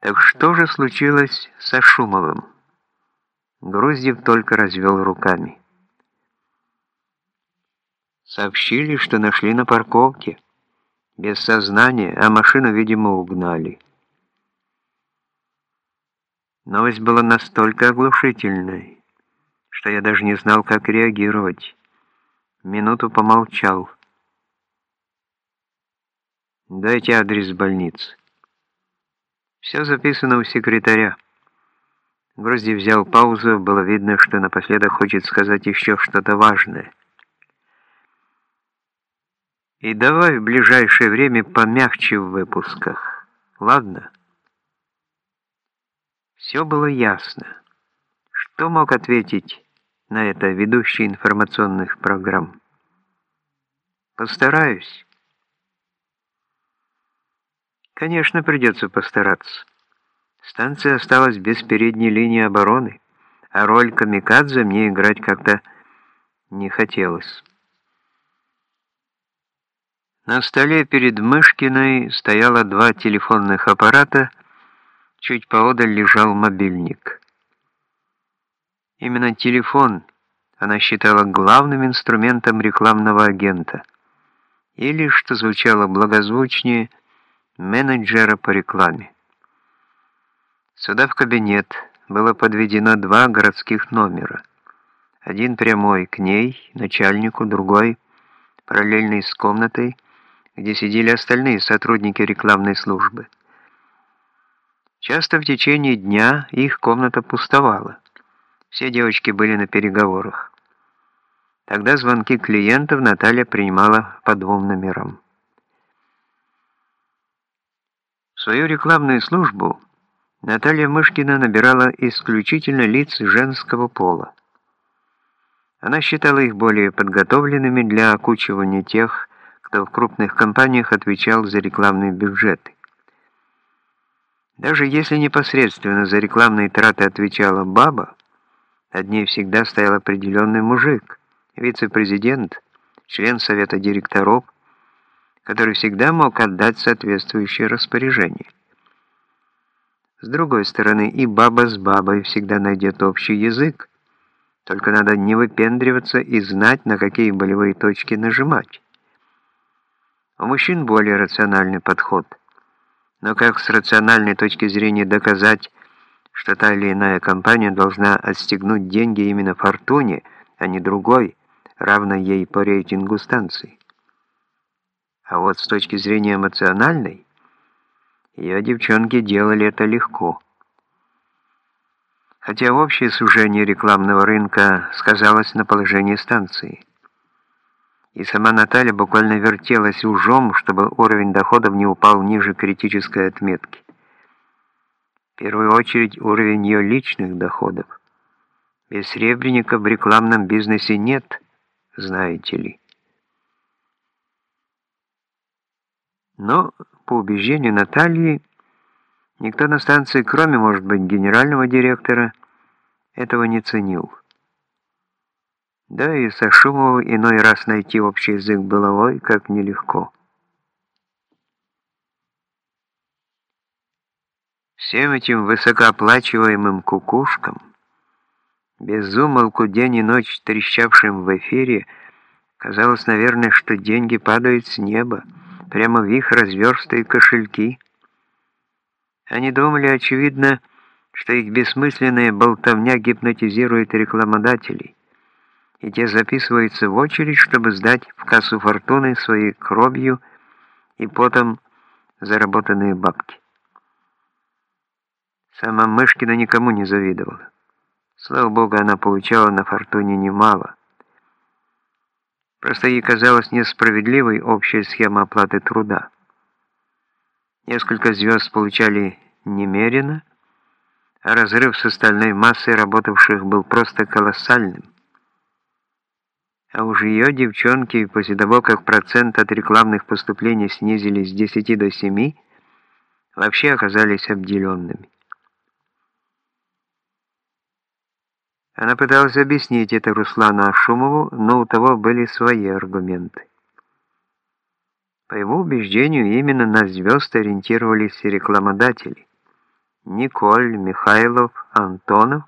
Так что же случилось со Шумовым? Груздев только развел руками. Сообщили, что нашли на парковке. Без сознания, а машину, видимо, угнали. Новость была настолько оглушительной, что я даже не знал, как реагировать. Минуту помолчал. «Дайте адрес больницы». «Все записано у секретаря». Грозди взял паузу, было видно, что напоследок хочет сказать еще что-то важное. «И давай в ближайшее время помягче в выпусках, ладно?» Все было ясно. Что мог ответить на это ведущий информационных программ? Постараюсь. Конечно, придется постараться. Станция осталась без передней линии обороны, а роль камикадзе мне играть как-то не хотелось. На столе перед Мышкиной стояло два телефонных аппарата, чуть поодаль лежал мобильник. Именно телефон она считала главным инструментом рекламного агента, или, что звучало благозвучнее, менеджера по рекламе. Сюда в кабинет было подведено два городских номера. Один прямой к ней, начальнику, другой параллельный с комнатой, где сидели остальные сотрудники рекламной службы. Часто в течение дня их комната пустовала. Все девочки были на переговорах. Тогда звонки клиентов Наталья принимала по двум номерам. Свою рекламную службу Наталья Мышкина набирала исключительно лиц женского пола. Она считала их более подготовленными для окучивания тех, кто в крупных компаниях отвечал за рекламные бюджеты. Даже если непосредственно за рекламные траты отвечала баба, над ней всегда стоял определенный мужик, вице-президент, член совета директоров, который всегда мог отдать соответствующее распоряжение. С другой стороны, и баба с бабой всегда найдет общий язык, только надо не выпендриваться и знать, на какие болевые точки нажимать. У мужчин более рациональный подход. Но как с рациональной точки зрения доказать, что та или иная компания должна отстегнуть деньги именно Фортуне, а не другой, равной ей по рейтингу станции? А вот с точки зрения эмоциональной, ее девчонки делали это легко. Хотя общее сужение рекламного рынка сказалось на положении станции. И сама Наталья буквально вертелась ужом, чтобы уровень доходов не упал ниже критической отметки. В первую очередь уровень ее личных доходов. Без сребреника в рекламном бизнесе нет, знаете ли. Но, по убеждению Натальи, никто на станции, кроме, может быть, генерального директора, этого не ценил. Да и со Шумовым иной раз найти общий язык было ой, как нелегко. Всем этим высокооплачиваемым кукушкам, без умолку день и ночь трещавшим в эфире, казалось, наверное, что деньги падают с неба, прямо в их разверстые кошельки. Они думали, очевидно, что их бессмысленная болтовня гипнотизирует рекламодателей, и те записываются в очередь, чтобы сдать в кассу фортуны свои кровью и потом заработанные бабки. Сама Мышкина никому не завидовала. Слава богу, она получала на фортуне немало. Просто ей казалась несправедливой общая схема оплаты труда. Несколько звезд получали немерено, а разрыв с остальной массой работавших был просто колоссальным. А уж ее девчонки, после того, как процент от рекламных поступлений снизились с 10 до 7, вообще оказались обделенными. Она пыталась объяснить это Руслану Ашумову, но у того были свои аргументы. По его убеждению, именно на звезд ориентировались рекламодатели, Николь, Михайлов, Антонов